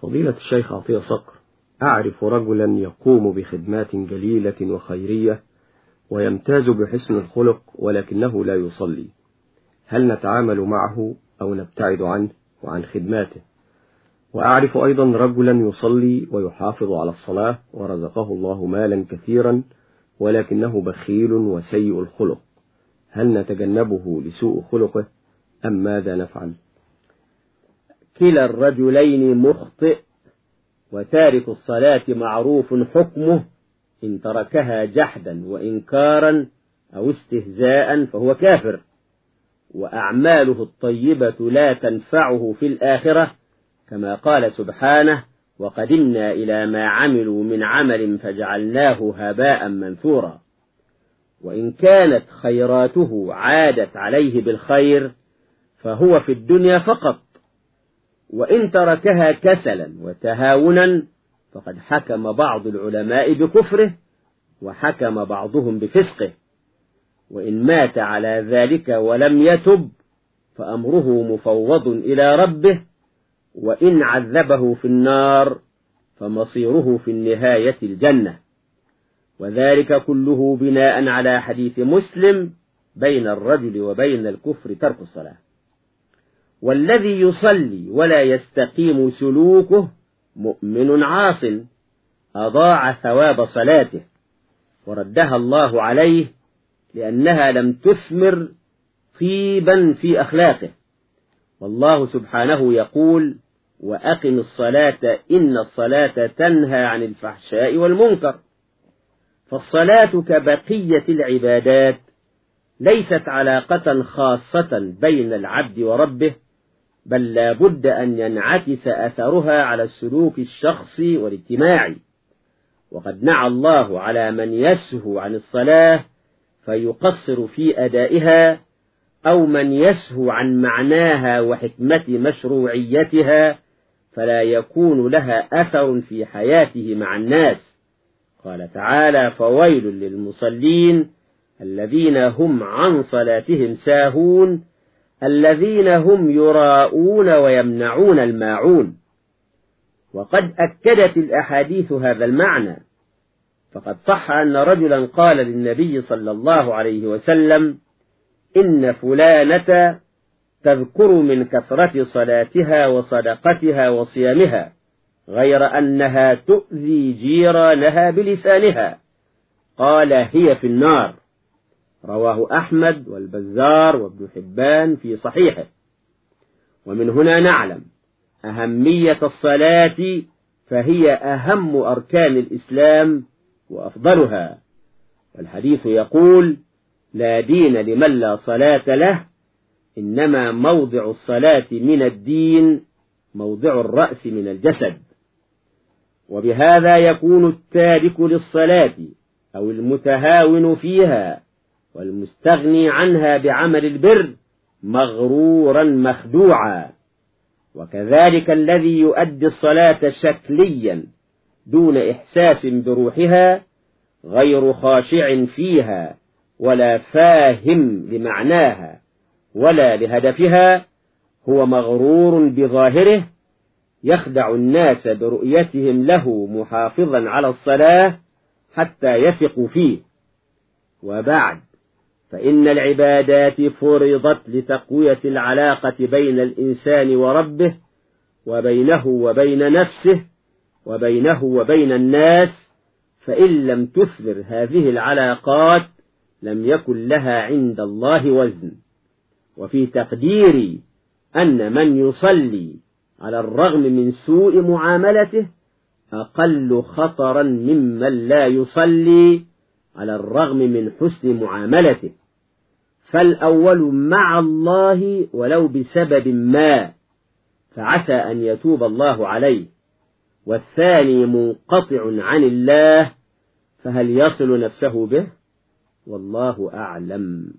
فضيلة الشيخ عطية صقر أعرف رجلا يقوم بخدمات جليلة وخيرية ويمتاز بحسن الخلق ولكنه لا يصلي. هل نتعامل معه أو نبتعد عنه وعن خدماته؟ وأعرف أيضا رجلا يصلي ويحافظ على الصلاة ورزقه الله مالا كثيرا ولكنه بخيل وسيء الخلق. هل نتجنبه لسوء خلقه أم ماذا نفعل؟ كلا الرجلين مخطئ وتارك الصلاة معروف حكمه إن تركها جحدا وإنكارا أو استهزاء فهو كافر. وأعماله الطيبة لا تنفعه في الآخرة كما قال سبحانه وقدمنا إلى ما عملوا من عمل فجعلناه هباء منثورا وإن كانت خيراته عادت عليه بالخير فهو في الدنيا فقط. وإن تركها كسلا وتهاونا فقد حكم بعض العلماء بكفره وحكم بعضهم بفسقه. وإن مات على ذلك ولم يتب فأمره مفوض إلى ربه. وإن عذبه في النار فمصيره في النهاية الجنة. وذلك كله بناء على حديث مسلم بين الرجل وبين الكفر ترك الصلاة. والذي يصلي ولا يستقيم سلوكه مؤمن عاص أضاع ثواب صلاته وردها الله عليه لأنها لم تثمر طيبا في أخلاقه. والله سبحانه يقول وأقم الصلاة إن الصلاة تنهى عن الفحشاء والمنكر. فالصلاة كبقية العبادات ليست علاقة خاصة بين العبد وربه بل لا بد أن ينعكس أثرها على السلوك الشخصي والاجتماعي. وقد نعى الله على من يسهو عن الصلاة فيقصر في أدائها أو من يسهو عن معناها وحكمة مشروعيتها فلا يكون لها أثر في حياته مع الناس. قال تعالى فويل للمصلين الذين هم عن صلاتهم ساهون الذين هم يراءون ويمنعون الماعون. وقد أكدت الأحاديث هذا المعنى. فقد صح أن رجلا قال للنبي صلى الله عليه وسلم إن فلانة تذكر من كثرة صلاتها وصدقتها وصيامها غير أنها تؤذي جيرانها بلسانها. قال هي في النار. رواه أحمد والبزار وابن حبان في صحيحه. ومن هنا نعلم أهمية الصلاة فهي أهم أركان الإسلام وأفضلها. والحديث يقول لا دين لمن لا صلاة له إنما موضع الصلاة من الدين موضع الرأس من الجسد. وبهذا يكون التارك للصلاة أو المتهاون فيها والمستغني عنها بعمل البر مغرورا مخدوعا. وكذلك الذي يؤدي الصلاة شكليا دون إحساس بروحها غير خاشع فيها ولا فاهم لمعناها ولا لهدفها هو مغرور بظاهره يخدع الناس برؤيتهم له محافظا على الصلاة حتى يثقوا فيه. وبعد فإن العبادات فرضت لتقوية العلاقة بين الإنسان وربه وبينه وبين نفسه وبينه وبين الناس فإن لم تثمر هذه العلاقات لم يكن لها عند الله وزن. وفي تقديري أن من يصلي على الرغم من سوء معاملته أقل خطرا ممن لا يصلي على الرغم من حسن معاملته. فالأول مع الله ولو بسبب ما فعسى أن يتوب الله عليه. والثاني منقطع عن الله فهل يصل نفسه به؟ والله أعلم.